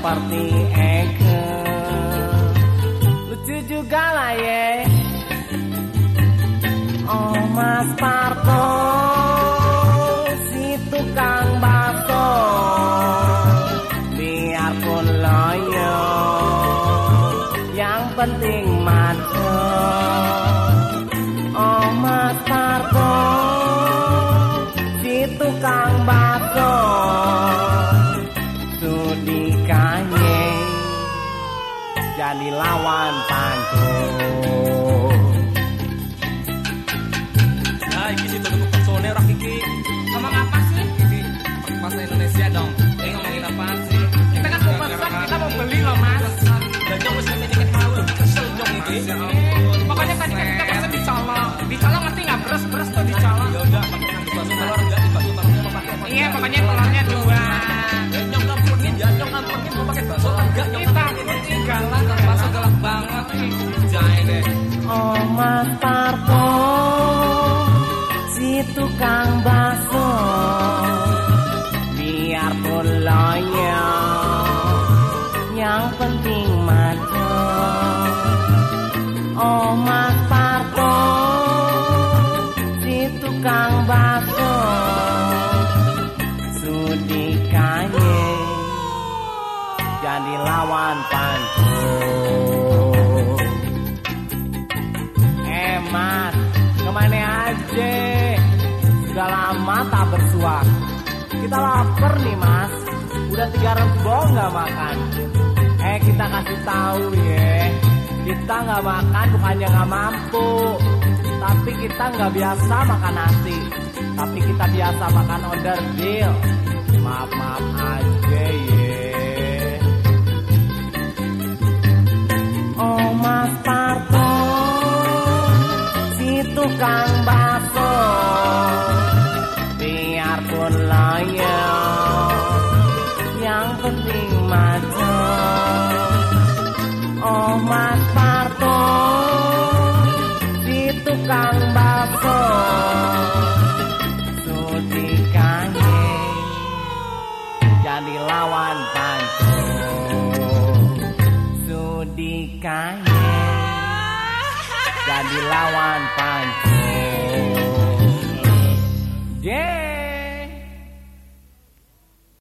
seperti Eke lucu juga lah ye. Oh Mas Parto si tukang bakso. Biarpun loyo. Yang penting macet jadi lawan panggung Nah, iki situ tuku persone ora iki. Ngomong apa sih? Iki bahasa Indonesia dong. Eh ngomongin apaan sih? Kita kan mau pesan, kita mau beli loh mas. Dan jong wis dikit mau lebih kesel jong iki. Pokoknya tadi kan kita pesan dicolok. Dicolok ngerti nggak? Beres beres tuh dicolok. Ya udah, pakai ngambil bakso telur enggak? Di bakso telurnya mau pakai apa? Iya pokoknya Mas Parto si tukang bakso. Biarpun loyo yang penting macet Oh Mas Parto si tukang bakso. Sudi kanye jadi lawan panggung Sudah lama tak bersua. Kita lapar nih mas. Udah tiga rebo nggak makan. Eh kita kasih tahu ya. Kita nggak makan bukannya nggak mampu. Tapi kita nggak biasa makan nasi. Tapi kita biasa makan order deal. Maaf maaf aja ya. macam Oh Mas Parto Di tukang bakso Sudi kange Jadi lawan panco Sudi kange Jadi lawan panco Yeah